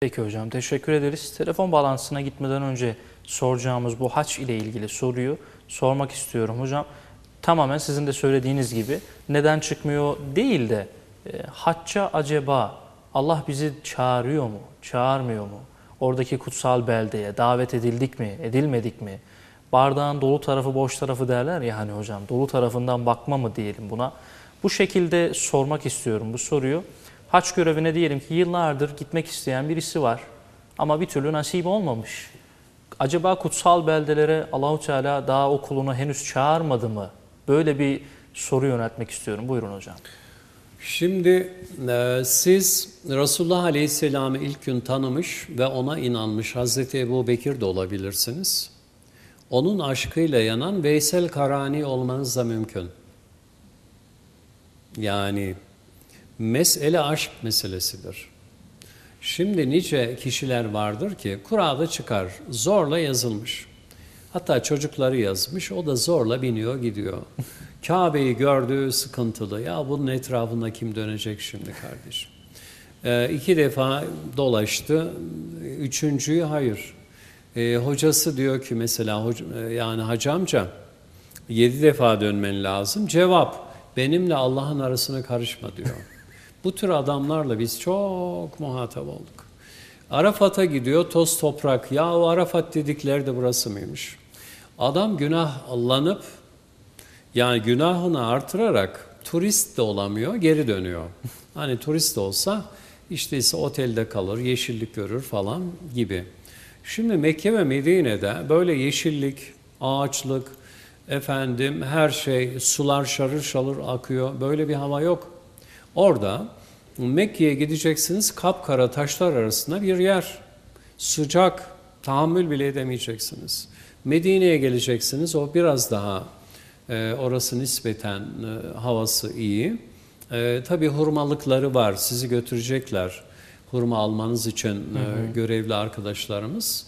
Peki hocam teşekkür ederiz. Telefon bağlantısına gitmeden önce soracağımız bu haç ile ilgili soruyu sormak istiyorum hocam. Tamamen sizin de söylediğiniz gibi neden çıkmıyor değil de e, hacca acaba Allah bizi çağırıyor mu, çağırmıyor mu? Oradaki kutsal beldeye davet edildik mi, edilmedik mi? Bardağın dolu tarafı boş tarafı derler ya hani hocam dolu tarafından bakma mı diyelim buna. Bu şekilde sormak istiyorum bu soruyu. Haç görevine diyelim ki yıllardır gitmek isteyen birisi var ama bir türlü nasip olmamış. Acaba kutsal beldelere Allahu Teala daha o kulunu henüz çağırmadı mı? Böyle bir soru yöneltmek istiyorum. Buyurun hocam. Şimdi e, siz Resulullah Aleyhisselam'ı ilk gün tanımış ve ona inanmış Hazreti Ebu Bekir de olabilirsiniz. Onun aşkıyla yanan Veysel Karani olmanız da mümkün. Yani mesele aşk meselesidir. Şimdi nice kişiler vardır ki Kur'an'da çıkar, zorla yazılmış. Hatta çocukları yazmış, o da zorla biniyor gidiyor. Kabe'yi gördü, sıkıntılı. Ya bunun etrafında kim dönecek şimdi kardeşim? Ee, iki defa dolaştı, üçüncüyü hayır. Ee, hocası diyor ki mesela, hoca, yani hacı amca, yedi defa dönmen lazım. Cevap, benimle Allah'ın arasına karışma diyor. Bu tür adamlarla biz çok muhatap olduk. Arafat'a gidiyor toz toprak. Ya o Arafat dedikleri de burası mıymış? Adam günahlanıp yani günahını artırarak turist de olamıyor, geri dönüyor. Hani turist de olsa işte ise otelde kalır, yeşillik görür falan gibi. Şimdi Mekke ve Medine'de böyle yeşillik, ağaçlık, efendim her şey, sular şarır şarır akıyor. Böyle bir hava yok. Orada Mekke'ye gideceksiniz kapkara taşlar arasında bir yer. Sıcak, tahammül bile edemeyeceksiniz. Medine'ye geleceksiniz o biraz daha e, orası nispeten e, havası iyi. E, tabii hurmalıkları var sizi götürecekler hurma almanız için hı hı. E, görevli arkadaşlarımız.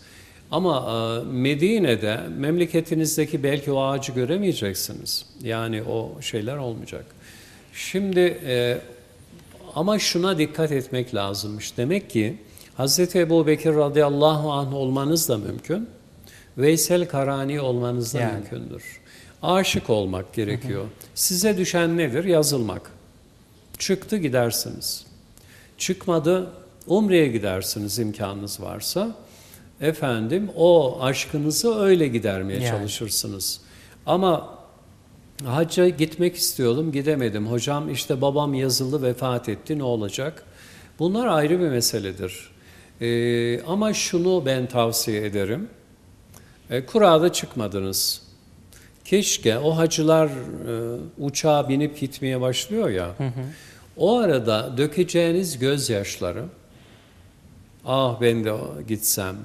Ama e, Medine'de memleketinizdeki belki o ağacı göremeyeceksiniz. Yani o şeyler olmayacak. Şimdi e, ama şuna dikkat etmek lazımmış. Demek ki Hz. Ebu Bekir radıyallahu anh olmanız da mümkün. Veysel Karani olmanız da yani. mümkündür. Aşık olmak gerekiyor. Hı hı. Size düşen nedir? Yazılmak. Çıktı gidersiniz. Çıkmadı Umre'ye gidersiniz imkanınız varsa. Efendim o aşkınızı öyle gidermeye yani. çalışırsınız. Ama Hacca gitmek istiyordum, gidemedim. Hocam işte babam yazılı vefat etti, ne olacak? Bunlar ayrı bir meseledir. Ee, ama şunu ben tavsiye ederim. E, kurada çıkmadınız. Keşke o hacılar e, uçağa binip gitmeye başlıyor ya. Hı hı. O arada dökeceğiniz gözyaşları, ah ben de gitsem,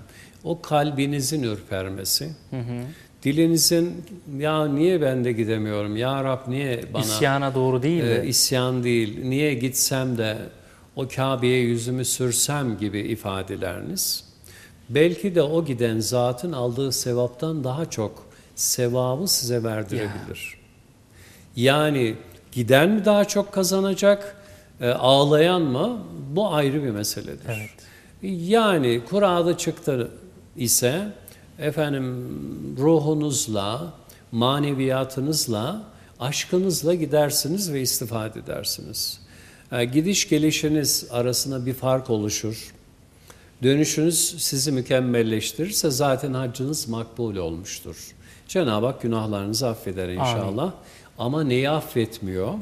o kalbinizin ürpermesi, hı hı Dilinizin ya niye ben de gidemiyorum? Ya Rab niye bana... İsyana doğru değil de. E, isyan değil. Niye gitsem de o Kabe'ye yüzümü sürsem gibi ifadeleriniz. Belki de o giden zatın aldığı sevaptan daha çok sevabı size verdirebilir. Ya. Yani giden mi daha çok kazanacak, e, ağlayan mı? Bu ayrı bir meseledir. Evet. Yani Kur'an'da çıktı ise efendim ruhunuzla, maneviyatınızla, aşkınızla gidersiniz ve istifade edersiniz. Yani gidiş gelişiniz arasında bir fark oluşur. Dönüşünüz sizi mükemmelleştirirse zaten haccınız makbul olmuştur. Cenab-ı Hak günahlarınızı affeder inşallah. Amin. Ama neyi affetmiyor?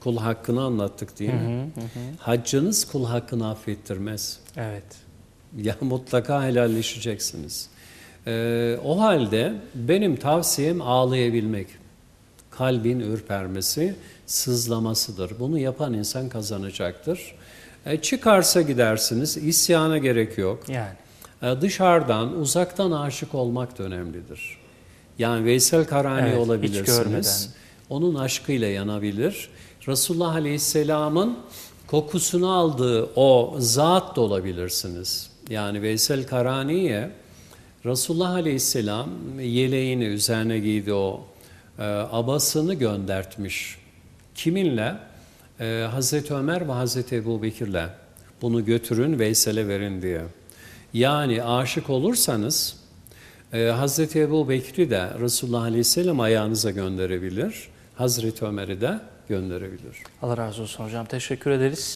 Kul hakkını anlattık değil mi? Hı hı hı. Haccınız kul hakkını affettirmez. Evet. Ya mutlaka helalleşeceksiniz. Ee, o halde benim tavsiyem ağlayabilmek. Kalbin ürpermesi, sızlamasıdır. Bunu yapan insan kazanacaktır. E, çıkarsa gidersiniz, isyana gerek yok. Yani. E, dışarıdan, uzaktan aşık olmak da önemlidir. Yani Veysel Karani evet, olabilirsiniz. Onun aşkıyla yanabilir. Resulullah Aleyhisselam'ın kokusunu aldığı o zat da olabilirsiniz. Yani Veysel Karani'ye Resulullah Aleyhisselam yeleğini üzerine giydi o e, abasını göndertmiş. Kiminle? E, Hazreti Ömer ve Hazreti Ebu Bekir'le. Bunu götürün Veysel'e verin diye. Yani aşık olursanız e, Hazreti Ebu Bekri de Resulullah Aleyhisselam ayağınıza gönderebilir. Hazreti Ömer'i de gönderebilir. Allah razı olsun hocam. Teşekkür ederiz.